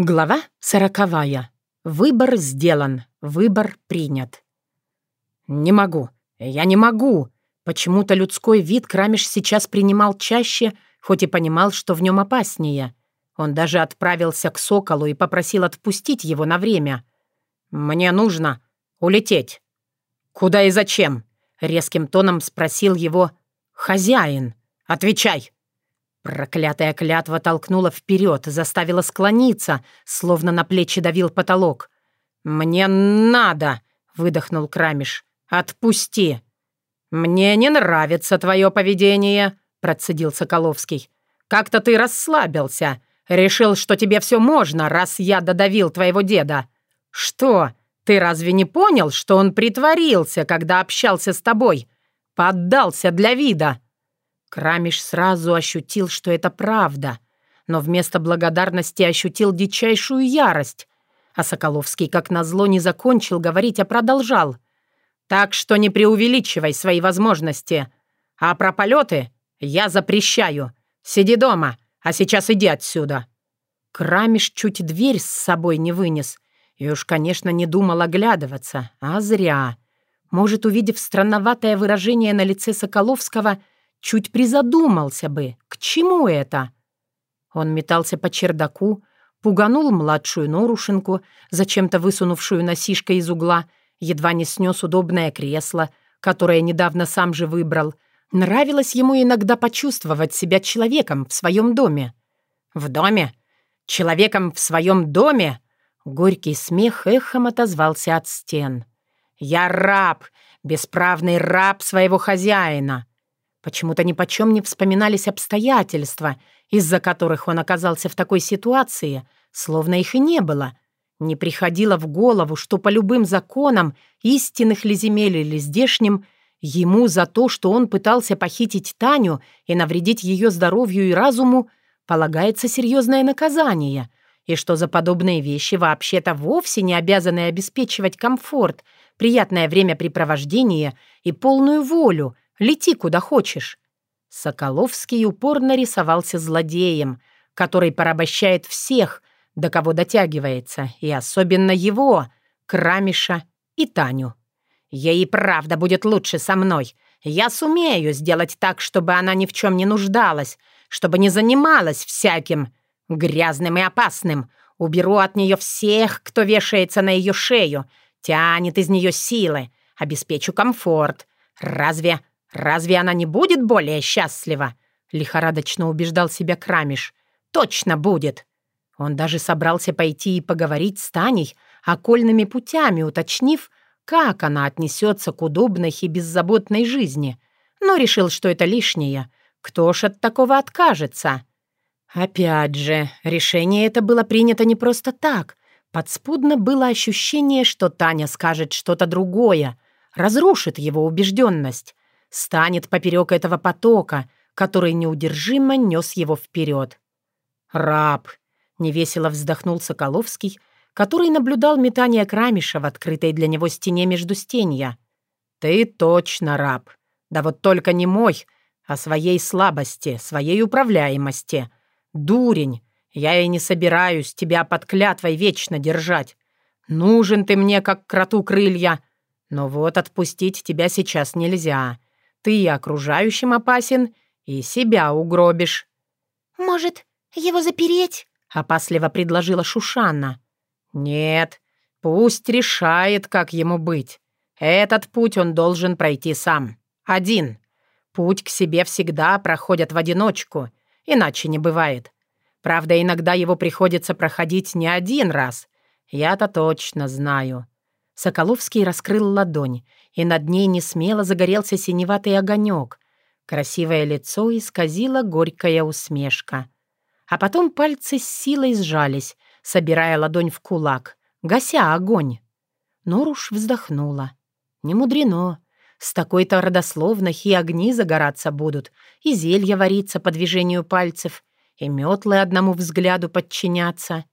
Глава сороковая. Выбор сделан, выбор принят. «Не могу, я не могу!» Почему-то людской вид Крамиш сейчас принимал чаще, хоть и понимал, что в нем опаснее. Он даже отправился к Соколу и попросил отпустить его на время. «Мне нужно улететь». «Куда и зачем?» — резким тоном спросил его «Хозяин, отвечай!» Проклятая клятва толкнула вперед, заставила склониться, словно на плечи давил потолок. «Мне надо!» — выдохнул Крамиш. «Отпусти!» «Мне не нравится твое поведение», — процедил Соколовский. «Как-то ты расслабился. Решил, что тебе все можно, раз я додавил твоего деда. Что, ты разве не понял, что он притворился, когда общался с тобой? Поддался для вида?» Крамиш сразу ощутил, что это правда, но вместо благодарности ощутил дичайшую ярость. А Соколовский, как назло, не закончил говорить, а продолжал. «Так что не преувеличивай свои возможности. А про полеты я запрещаю. Сиди дома, а сейчас иди отсюда». Крамиш чуть дверь с собой не вынес. И уж, конечно, не думал оглядываться, а зря. Может, увидев странноватое выражение на лице Соколовского, чуть призадумался бы, к чему это? Он метался по чердаку, пуганул младшую Норушенку, зачем-то высунувшую носишкой из угла, едва не снес удобное кресло, которое недавно сам же выбрал. Нравилось ему иногда почувствовать себя человеком в своем доме. «В доме? Человеком в своем доме?» Горький смех эхом отозвался от стен. «Я раб, бесправный раб своего хозяина. Почему-то ни почем не вспоминались обстоятельства, из-за которых он оказался в такой ситуации, словно их и не было. Не приходило в голову, что по любым законам, истинных ли земель или здешним, ему за то, что он пытался похитить Таню и навредить ее здоровью и разуму, полагается серьезное наказание, и что за подобные вещи вообще-то вовсе не обязаны обеспечивать комфорт, приятное времяпрепровождение и полную волю — Лети куда хочешь». Соколовский упорно рисовался злодеем, который порабощает всех, до кого дотягивается, и особенно его, Крамиша и Таню. Ей правда будет лучше со мной. Я сумею сделать так, чтобы она ни в чем не нуждалась, чтобы не занималась всяким грязным и опасным. Уберу от нее всех, кто вешается на ее шею, тянет из нее силы, обеспечу комфорт. Разве «Разве она не будет более счастлива?» — лихорадочно убеждал себя Крамиш. «Точно будет!» Он даже собрался пойти и поговорить с Таней окольными путями, уточнив, как она отнесется к удобной и беззаботной жизни, но решил, что это лишнее. Кто ж от такого откажется? Опять же, решение это было принято не просто так. Подспудно было ощущение, что Таня скажет что-то другое, разрушит его убежденность станет поперек этого потока, который неудержимо нес его вперед. «Раб!» — невесело вздохнул Соколовский, который наблюдал метание Крамиша в открытой для него стене между стенья. «Ты точно раб. Да вот только не мой, а своей слабости, своей управляемости. Дурень, я и не собираюсь тебя под клятвой вечно держать. Нужен ты мне, как кроту крылья. Но вот отпустить тебя сейчас нельзя. Ты и окружающим опасен, и себя угробишь». «Может, его запереть?» — опасливо предложила Шушанна. «Нет, пусть решает, как ему быть. Этот путь он должен пройти сам. Один. Путь к себе всегда проходят в одиночку, иначе не бывает. Правда, иногда его приходится проходить не один раз. Я-то точно знаю. Соколовский раскрыл ладонь, и над ней несмело загорелся синеватый огонек. Красивое лицо исказило горькая усмешка. А потом пальцы с силой сжались, собирая ладонь в кулак, гася огонь. Норуш вздохнула. «Не мудрено. С такой-то родословной и огни загораться будут, и зелья вариться по движению пальцев, и метлы одному взгляду подчиняться.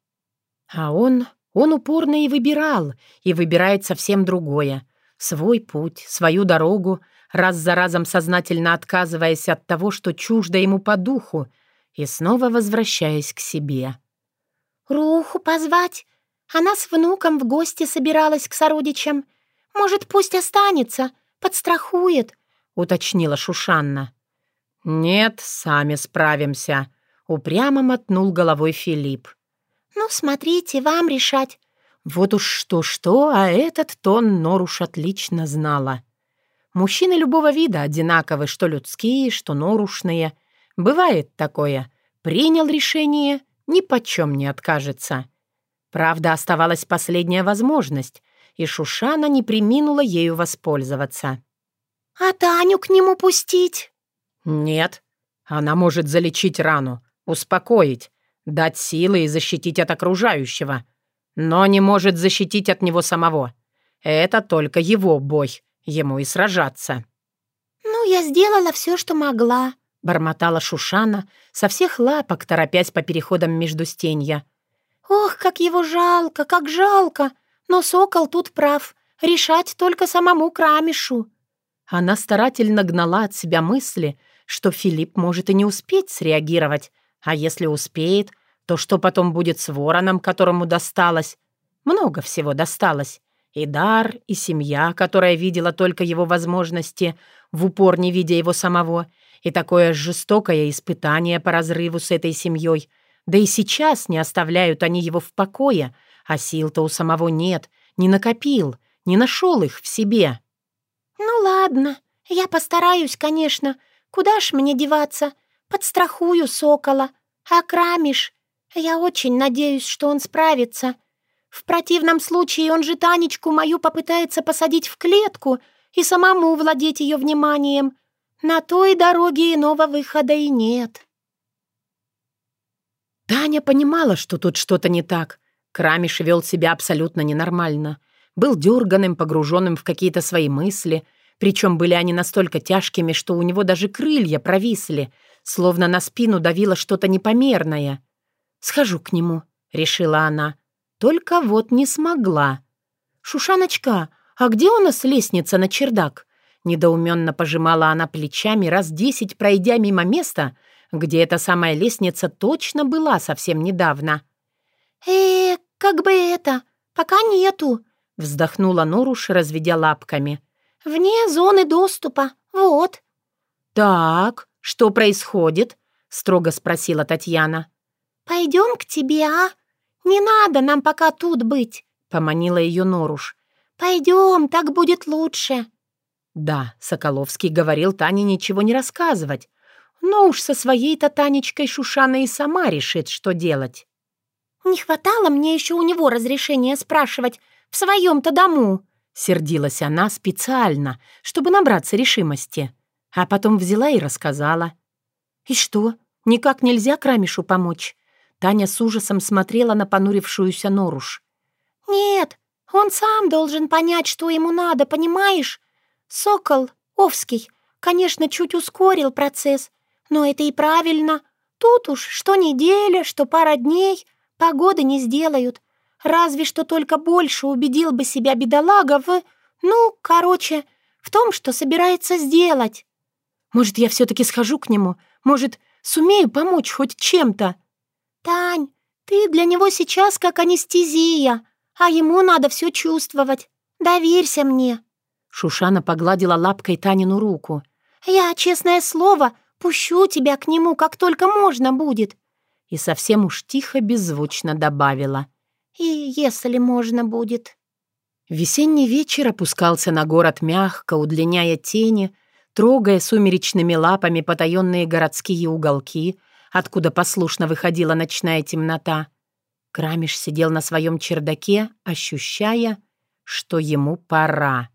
А он он упорно и выбирал, и выбирает совсем другое. Свой путь, свою дорогу, раз за разом сознательно отказываясь от того, что чуждо ему по духу, и снова возвращаясь к себе. Руху позвать? Она с внуком в гости собиралась к сородичам. Может, пусть останется, подстрахует», — уточнила Шушанна. «Нет, сами справимся», — упрямо мотнул головой Филипп. «Ну, смотрите, вам решать». Вот уж что-что, а этот тон Норуш отлично знала. Мужчины любого вида одинаковы, что людские, что норушные. Бывает такое. Принял решение, ни почем не откажется. Правда, оставалась последняя возможность, и Шушана не приминула ею воспользоваться. «А Таню к нему пустить?» «Нет. Она может залечить рану, успокоить, дать силы и защитить от окружающего, но не может защитить от него самого. Это только его бой, ему и сражаться». «Ну, я сделала все, что могла», — бормотала Шушана, со всех лапок торопясь по переходам между стенья. «Ох, как его жалко, как жалко! Но сокол тут прав, решать только самому Крамишу». Она старательно гнала от себя мысли, что Филипп может и не успеть среагировать, а если успеет, то что потом будет с вороном, которому досталось? Много всего досталось. И дар, и семья, которая видела только его возможности, в упор не видя его самого, и такое жестокое испытание по разрыву с этой семьей. Да и сейчас не оставляют они его в покое, а сил-то у самого нет, не накопил, не нашел их в себе. «Ну ладно, я постараюсь, конечно. Куда ж мне деваться? Подстрахую сокола. Крамиш? Я очень надеюсь, что он справится. В противном случае он же Танечку мою попытается посадить в клетку и самому владеть ее вниманием. На той дороге иного выхода и нет». Таня понимала, что тут что-то не так. Крамиш вел себя абсолютно ненормально был дерганым, погруженным в какие-то свои мысли, причем были они настолько тяжкими, что у него даже крылья провисли, словно на спину давило что-то непомерное. «Схожу к нему», — решила она. Только вот не смогла. «Шушаночка, а где у нас лестница на чердак?» Недоуменно пожимала она плечами, раз десять пройдя мимо места, где эта самая лестница точно была совсем недавно. «Э, как бы это, пока нету», Вздохнула Норуш, разведя лапками. «Вне зоны доступа, вот». «Так, что происходит?» — строго спросила Татьяна. «Пойдем к тебе, а? Не надо нам пока тут быть», — поманила ее Норуш. «Пойдем, так будет лучше». Да, Соколовский говорил Тане ничего не рассказывать, но уж со своей-то Танечкой Шушана и сама решит, что делать. «Не хватало мне еще у него разрешения спрашивать, в своем-то дому!» Сердилась она специально, чтобы набраться решимости. А потом взяла и рассказала. «И что, никак нельзя Крамишу помочь?» Таня с ужасом смотрела на понурившуюся Норуш. «Нет, он сам должен понять, что ему надо, понимаешь? Сокол, Овский, конечно, чуть ускорил процесс, но это и правильно. Тут уж что неделя, что пара дней, погоды не сделают. Разве что только больше убедил бы себя бедолага в... Ну, короче, в том, что собирается сделать. Может, я все-таки схожу к нему? Может, сумею помочь хоть чем-то? Тань, ты для него сейчас как анестезия, а ему надо все чувствовать. Доверься мне. Шушана погладила лапкой Танину руку. «Я, честное слово, пущу тебя к нему, как только можно будет». И совсем уж тихо, беззвучно добавила. И если можно будет. Весенний вечер опускался на город мягко, удлиняя тени, трогая сумеречными лапами потаенные городские уголки, откуда послушно выходила ночная темнота. Крамиш сидел на своем чердаке, ощущая, что ему пора.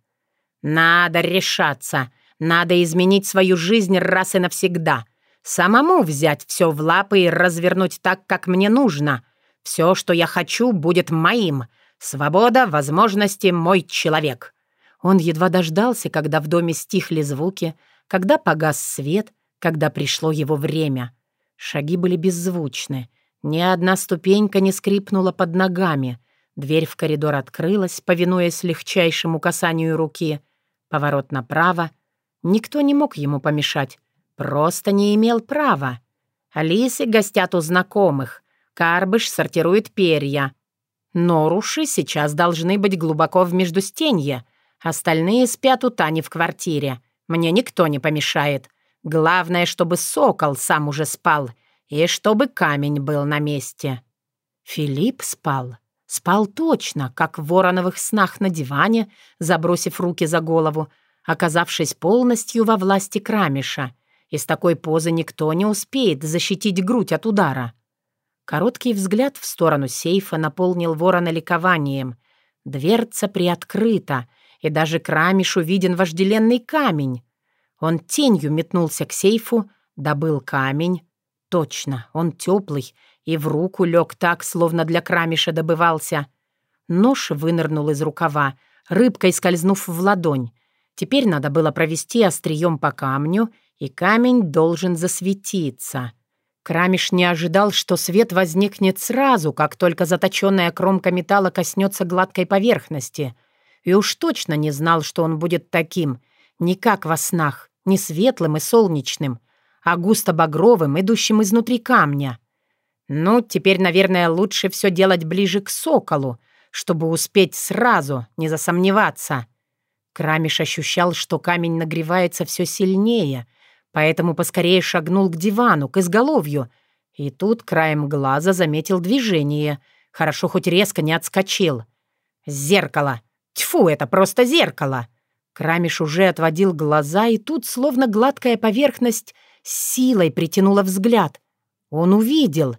«Надо решаться! Надо изменить свою жизнь раз и навсегда! Самому взять все в лапы и развернуть так, как мне нужно!» Все, что я хочу, будет моим. Свобода, возможности, мой человек». Он едва дождался, когда в доме стихли звуки, когда погас свет, когда пришло его время. Шаги были беззвучны. Ни одна ступенька не скрипнула под ногами. Дверь в коридор открылась, повинуясь легчайшему касанию руки. Поворот направо. Никто не мог ему помешать. Просто не имел права. Алисы гостят у знакомых. Карбыш сортирует перья. Норуши сейчас должны быть глубоко в междустенье. Остальные спят у Тани в квартире. Мне никто не помешает. Главное, чтобы сокол сам уже спал, и чтобы камень был на месте. Филипп спал. Спал точно, как в вороновых снах на диване, забросив руки за голову, оказавшись полностью во власти Крамиша. Из такой позы никто не успеет защитить грудь от удара. Короткий взгляд в сторону сейфа наполнил ворона ликованием. Дверца приоткрыта, и даже Крамишу виден вожделенный камень. Он тенью метнулся к сейфу, добыл камень. Точно, он теплый, и в руку лег так, словно для Крамиша добывался. Нож вынырнул из рукава, рыбкой скользнув в ладонь. Теперь надо было провести острием по камню, и камень должен засветиться. Крамиш не ожидал, что свет возникнет сразу, как только заточенная кромка металла коснется гладкой поверхности. И уж точно не знал, что он будет таким, не как во снах не светлым и солнечным, а густо-багровым, идущим изнутри камня. Ну, теперь, наверное, лучше все делать ближе к соколу, чтобы успеть сразу, не засомневаться. Крамиш ощущал, что камень нагревается все сильнее, поэтому поскорее шагнул к дивану, к изголовью, и тут краем глаза заметил движение, хорошо хоть резко не отскочил. «Зеркало! Тьфу, это просто зеркало!» Крамиш уже отводил глаза, и тут, словно гладкая поверхность, силой притянула взгляд. Он увидел.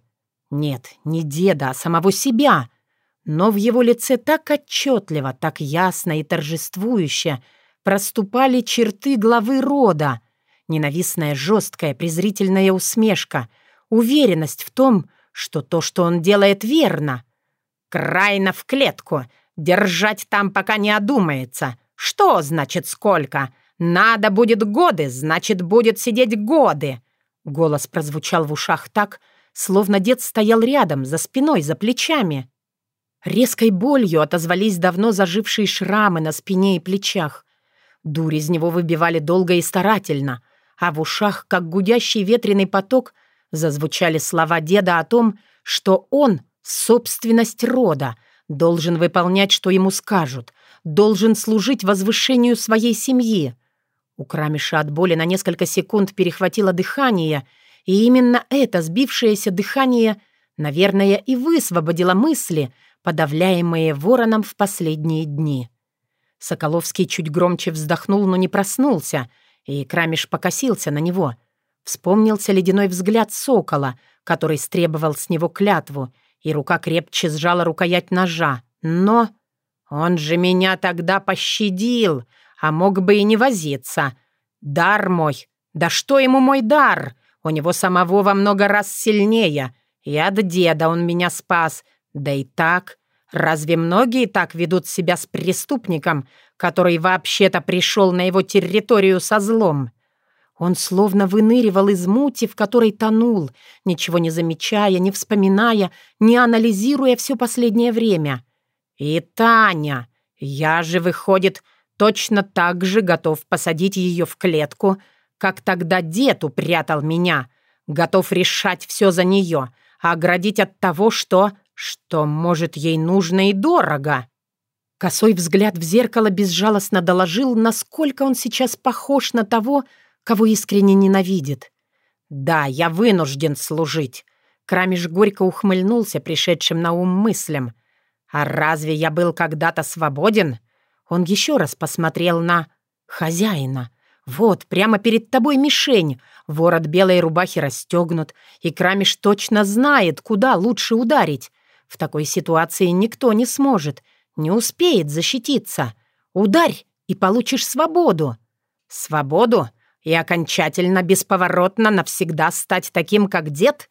Нет, не деда, а самого себя. Но в его лице так отчетливо, так ясно и торжествующе проступали черты главы рода. Ненавистная жесткая презрительная усмешка, уверенность в том, что то, что он делает, верно. «Крайно в клетку! Держать там, пока не одумается!» «Что значит сколько? Надо будет годы, значит, будет сидеть годы!» Голос прозвучал в ушах так, словно дед стоял рядом, за спиной, за плечами. Резкой болью отозвались давно зажившие шрамы на спине и плечах. Дурь из него выбивали долго и старательно, а в ушах, как гудящий ветреный поток, зазвучали слова деда о том, что он — собственность рода, должен выполнять, что ему скажут, должен служить возвышению своей семьи. У Крамиша от боли на несколько секунд перехватило дыхание, и именно это сбившееся дыхание, наверное, и высвободило мысли, подавляемые вороном в последние дни. Соколовский чуть громче вздохнул, но не проснулся, и Крамиш покосился на него. Вспомнился ледяной взгляд сокола, который стребовал с него клятву, и рука крепче сжала рукоять ножа. Но... Он же меня тогда пощадил, а мог бы и не возиться. Дар мой. Да что ему мой дар? У него самого во много раз сильнее. И от деда он меня спас. Да и так. Разве многие так ведут себя с преступником, который вообще-то пришел на его территорию со злом? Он словно выныривал из мути, в которой тонул, ничего не замечая, не вспоминая, не анализируя все последнее время. «И Таня! Я же, выходит, точно так же готов посадить ее в клетку, как тогда дед упрятал меня, готов решать все за нее, оградить от того, что... что, может, ей нужно и дорого». Косой взгляд в зеркало безжалостно доложил, насколько он сейчас похож на того, кого искренне ненавидит. «Да, я вынужден служить». Крамиш горько ухмыльнулся пришедшим на ум мыслям. «А разве я был когда-то свободен?» Он еще раз посмотрел на хозяина. «Вот, прямо перед тобой мишень. Ворот белой рубахи расстегнут, и Крамиш точно знает, куда лучше ударить. В такой ситуации никто не сможет, не успеет защититься. Ударь, и получишь свободу». «Свободу? И окончательно, бесповоротно навсегда стать таким, как дед?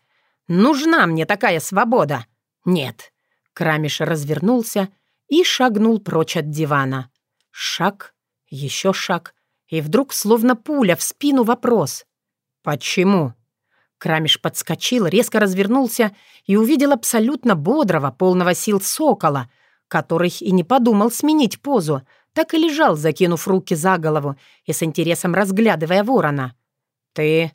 Нужна мне такая свобода? Нет, Крамиш развернулся и шагнул прочь от дивана. Шаг, еще шаг, и вдруг, словно пуля, в спину вопрос. «Почему?» Крамиш подскочил, резко развернулся и увидел абсолютно бодрого, полного сил сокола, который и не подумал сменить позу, так и лежал, закинув руки за голову и с интересом разглядывая ворона. «Ты...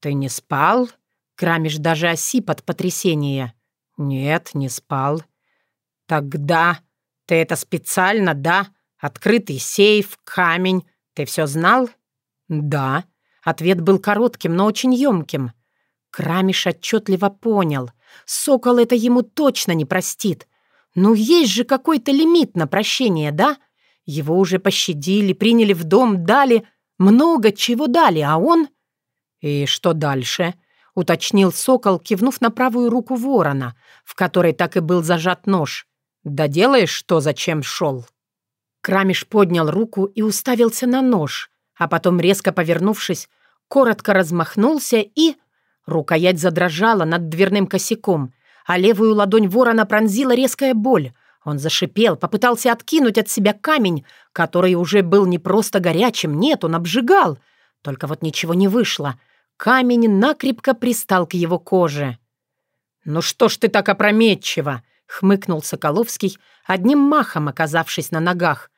ты не спал?» Крамиш даже осип от потрясения. «Нет, не спал». «Тогда ты это специально, да? Открытый сейф, камень. Ты все знал?» «Да». Ответ был коротким, но очень емким. Крамиш отчетливо понял. Сокол это ему точно не простит. Ну, есть же какой-то лимит на прощение, да? Его уже пощадили, приняли в дом, дали... Много чего дали, а он... «И что дальше?» — уточнил сокол, кивнув на правую руку ворона, в которой так и был зажат нож. «Доделаешь, что зачем шел?» Крамиш поднял руку и уставился на нож, а потом, резко повернувшись, коротко размахнулся и... Рукоять задрожала над дверным косяком, а левую ладонь ворона пронзила резкая боль. Он зашипел, попытался откинуть от себя камень, который уже был не просто горячим, нет, он обжигал. Только вот ничего не вышло. Камень накрепко пристал к его коже. «Ну что ж ты так опрометчиво?» — хмыкнул Соколовский, одним махом оказавшись на ногах.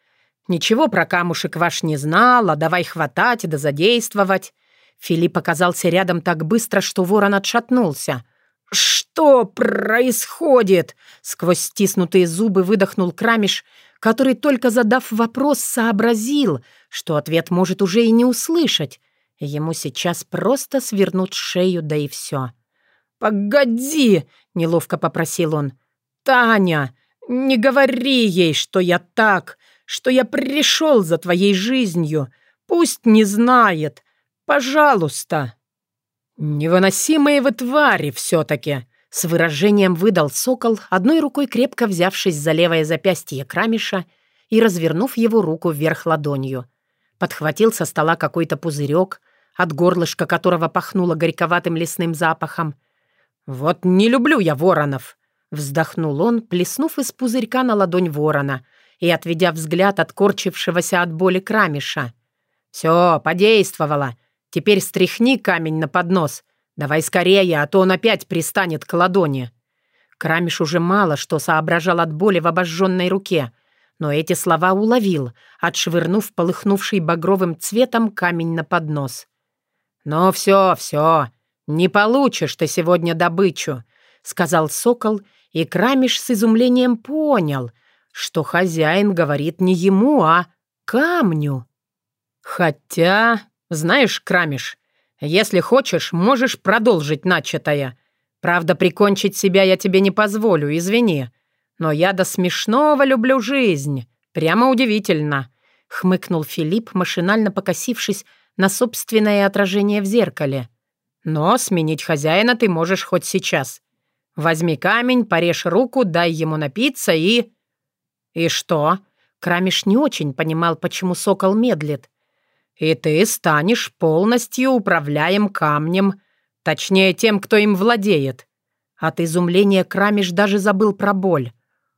«Ничего про камушек ваш не знал, а давай хватать да задействовать». Филипп оказался рядом так быстро, что ворон отшатнулся. «Что происходит?» Сквозь стиснутые зубы выдохнул Крамиш, который, только задав вопрос, сообразил, что ответ может уже и не услышать. Ему сейчас просто свернут шею, да и все. «Погоди!» — неловко попросил он. «Таня, не говори ей, что я так, что я пришел за твоей жизнью. Пусть не знает. Пожалуйста!» «Невыносимые вы твари все-таки!» С выражением выдал сокол, одной рукой крепко взявшись за левое запястье Крамиша и развернув его руку вверх ладонью. Подхватил со стола какой-то пузырек, от горлышка которого пахнуло горьковатым лесным запахом. «Вот не люблю я воронов!» Вздохнул он, плеснув из пузырька на ладонь ворона и отведя взгляд от корчившегося от боли Крамиша. «Все, подействовало!» Теперь стряхни камень на поднос. Давай скорее, а то он опять пристанет к ладони». Крамиш уже мало что соображал от боли в обожженной руке, но эти слова уловил, отшвырнув полыхнувший багровым цветом камень на поднос. «Ну все, все, не получишь ты сегодня добычу», — сказал сокол, и Крамиш с изумлением понял, что хозяин говорит не ему, а камню. Хотя «Знаешь, Крамиш, если хочешь, можешь продолжить начатое. Правда, прикончить себя я тебе не позволю, извини. Но я до смешного люблю жизнь. Прямо удивительно», — хмыкнул Филипп, машинально покосившись на собственное отражение в зеркале. «Но сменить хозяина ты можешь хоть сейчас. Возьми камень, порежь руку, дай ему напиться и...» «И что?» Крамиш не очень понимал, почему сокол медлит. И ты станешь полностью управляем камнем, точнее тем, кто им владеет. От изумления Крамиш даже забыл про боль.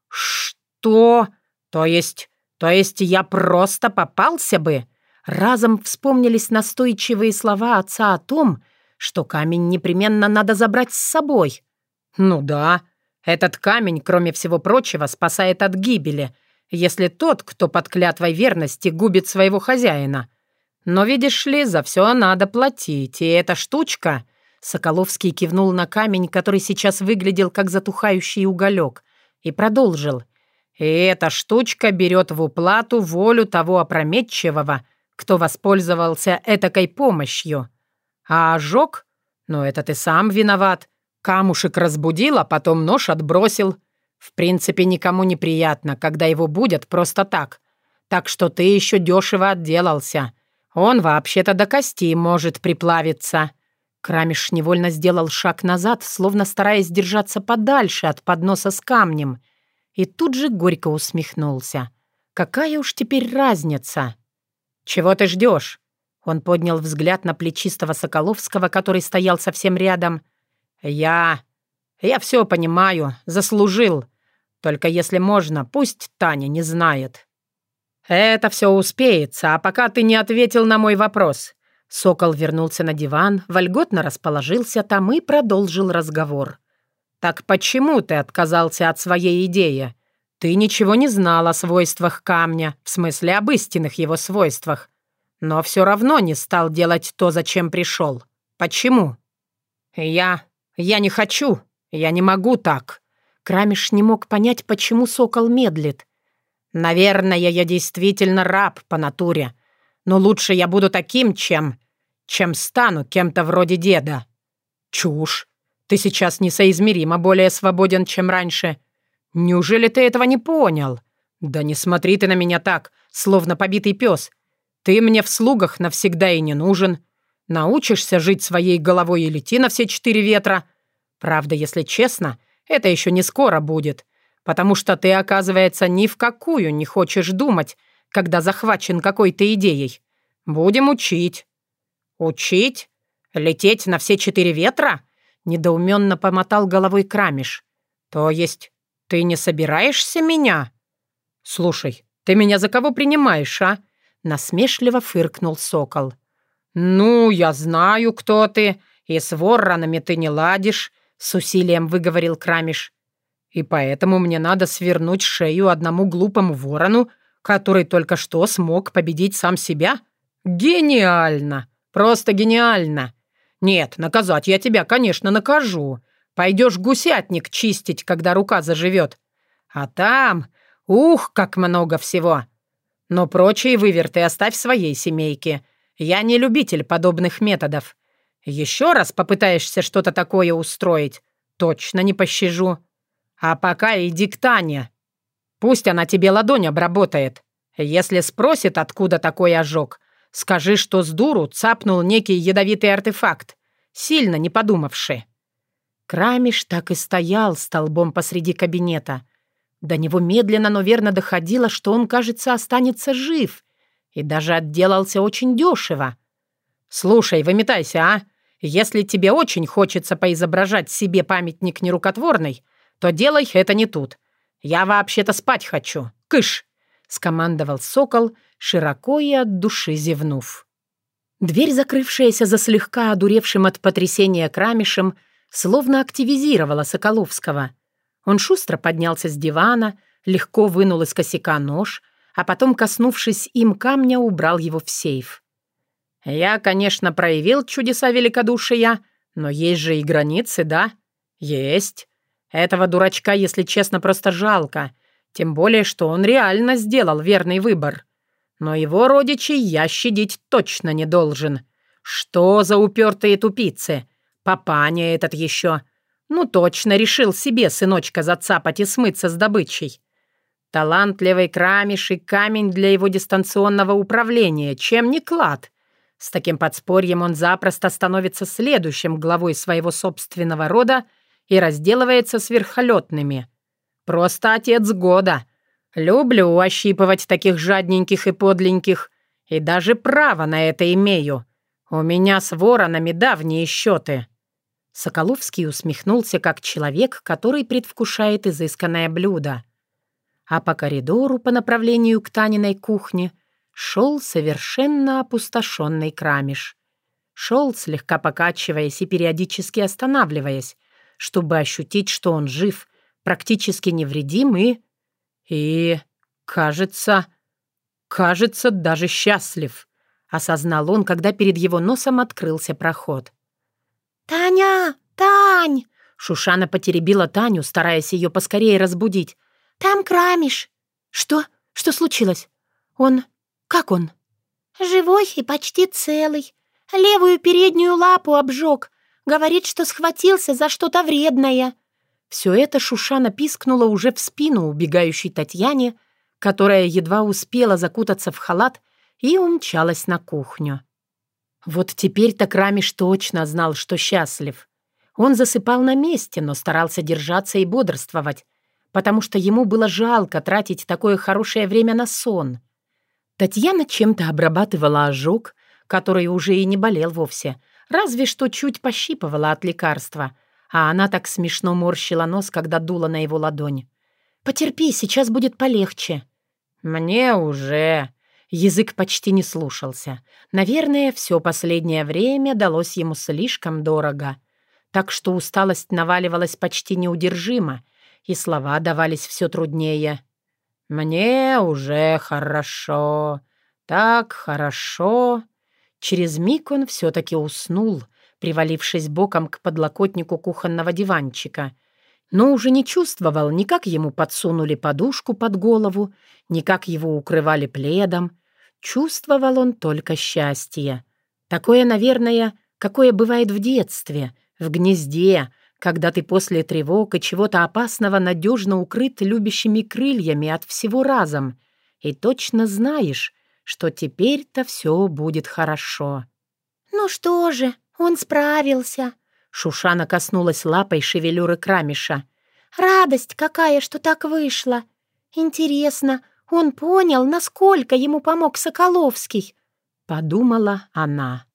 Что? То есть... То есть я просто попался бы? Разом вспомнились настойчивые слова отца о том, что камень непременно надо забрать с собой. Ну да, этот камень, кроме всего прочего, спасает от гибели, если тот, кто под клятвой верности губит своего хозяина — но, видишь ли, за все надо платить, и эта штучка...» Соколовский кивнул на камень, который сейчас выглядел как затухающий уголек, и продолжил. «И эта штучка берет в уплату волю того опрометчивого, кто воспользовался этакой помощью. А ожог? Ну, это ты сам виноват. Камушек разбудил, а потом нож отбросил. В принципе, никому неприятно, когда его будет просто так. Так что ты еще дешево отделался. Он вообще-то до костей может приплавиться». Крамиш невольно сделал шаг назад, словно стараясь держаться подальше от подноса с камнем, и тут же горько усмехнулся. «Какая уж теперь разница?» «Чего ты ждешь?» Он поднял взгляд на плечистого Соколовского, который стоял совсем рядом. «Я... я все понимаю, заслужил. Только если можно, пусть Таня не знает». «Это все успеется, а пока ты не ответил на мой вопрос». Сокол вернулся на диван, вольготно расположился там и продолжил разговор. «Так почему ты отказался от своей идеи? Ты ничего не знал о свойствах камня, в смысле об истинных его свойствах, но все равно не стал делать то, зачем пришел. Почему?» «Я... я не хочу, я не могу так», Крамиш не мог понять, почему сокол медлит. «Наверное, я действительно раб по натуре, но лучше я буду таким, чем... чем стану кем-то вроде деда». «Чушь! Ты сейчас несоизмеримо более свободен, чем раньше. Неужели ты этого не понял? Да не смотри ты на меня так, словно побитый пес. Ты мне в слугах навсегда и не нужен. Научишься жить своей головой и лети на все четыре ветра. Правда, если честно, это еще не скоро будет, потому что ты, оказывается, ни в какую не хочешь думать, когда захвачен какой-то идеей. Будем учить». «Учить? Лететь на все четыре ветра?» Недоуменно помотал головой Крамиш. «То есть ты не собираешься меня?» «Слушай, ты меня за кого принимаешь, а?» Насмешливо фыркнул сокол. «Ну, я знаю, кто ты, и с воронами ты не ладишь», с усилием выговорил Крамиш. «И поэтому мне надо свернуть шею одному глупому ворону, который только что смог победить сам себя? Гениально! Просто гениально! «Нет, наказать я тебя, конечно, накажу. Пойдешь гусятник чистить, когда рука заживет. А там, ух, как много всего. Но прочие выверты оставь своей семейке. Я не любитель подобных методов. Еще раз попытаешься что-то такое устроить, точно не пощажу. А пока иди к Тане. Пусть она тебе ладонь обработает. Если спросит, откуда такой ожог, Скажи, что с дуру цапнул некий ядовитый артефакт, сильно не подумавши». Крамиш так и стоял столбом посреди кабинета. До него медленно, но верно доходило, что он, кажется, останется жив, и даже отделался очень дешево. «Слушай, выметайся, а! Если тебе очень хочется поизображать себе памятник нерукотворный, то делай это не тут. Я вообще-то спать хочу. Кыш!» — скомандовал сокол — широко и от души зевнув. Дверь, закрывшаяся за слегка одуревшим от потрясения крамишем, словно активизировала Соколовского. Он шустро поднялся с дивана, легко вынул из косяка нож, а потом, коснувшись им камня, убрал его в сейф. «Я, конечно, проявил чудеса великодушия, но есть же и границы, да? Есть. Этого дурачка, если честно, просто жалко, тем более, что он реально сделал верный выбор. Но его родичей я щадить точно не должен. Что за упертые тупицы? Папаня этот еще. Ну, точно решил себе сыночка зацапать и смыться с добычей. Талантливый крамиш и камень для его дистанционного управления, чем не клад. С таким подспорьем он запросто становится следующим главой своего собственного рода и разделывается с верхолетными. Просто отец года — Люблю ощипывать таких жадненьких и подленьких, и даже право на это имею. У меня с воронами давние счеты». Соколовский усмехнулся, как человек, который предвкушает изысканное блюдо. А по коридору по направлению к Таниной кухне шел совершенно опустошенный крамиш. Шел, слегка покачиваясь и периодически останавливаясь, чтобы ощутить, что он жив, практически невредим и и, кажется, кажется, даже счастлив, осознал он, когда перед его носом открылся проход. «Таня! Тань!» Шушана потеребила Таню, стараясь ее поскорее разбудить. «Там Крамиш!» «Что? Что случилось? Он... Как он?» «Живой и почти целый. Левую переднюю лапу обжег. Говорит, что схватился за что-то вредное. Все это Шушана пискнула уже в спину убегающей Татьяне, которая едва успела закутаться в халат и умчалась на кухню. Вот теперь-то Крамиш точно знал, что счастлив. Он засыпал на месте, но старался держаться и бодрствовать, потому что ему было жалко тратить такое хорошее время на сон. Татьяна чем-то обрабатывала ожог, который уже и не болел вовсе, разве что чуть пощипывала от лекарства — а она так смешно морщила нос, когда дула на его ладонь. «Потерпи, сейчас будет полегче». «Мне уже...» Язык почти не слушался. Наверное, все последнее время далось ему слишком дорого. Так что усталость наваливалась почти неудержимо, и слова давались все труднее. «Мне уже хорошо, так хорошо». Через миг он все-таки уснул, привалившись боком к подлокотнику кухонного диванчика. но уже не чувствовал ни как ему подсунули подушку под голову, ни как его укрывали пледом. Чувствовал он только счастье. Такое, наверное, какое бывает в детстве, в гнезде, когда ты после тревог и чего-то опасного надежно укрыт любящими крыльями от всего разом и точно знаешь, что теперь-то все будет хорошо. «Ну что же, он справился!» Шушана коснулась лапой шевелюры Крамиша. «Радость какая, что так вышло! Интересно, он понял, насколько ему помог Соколовский?» Подумала она.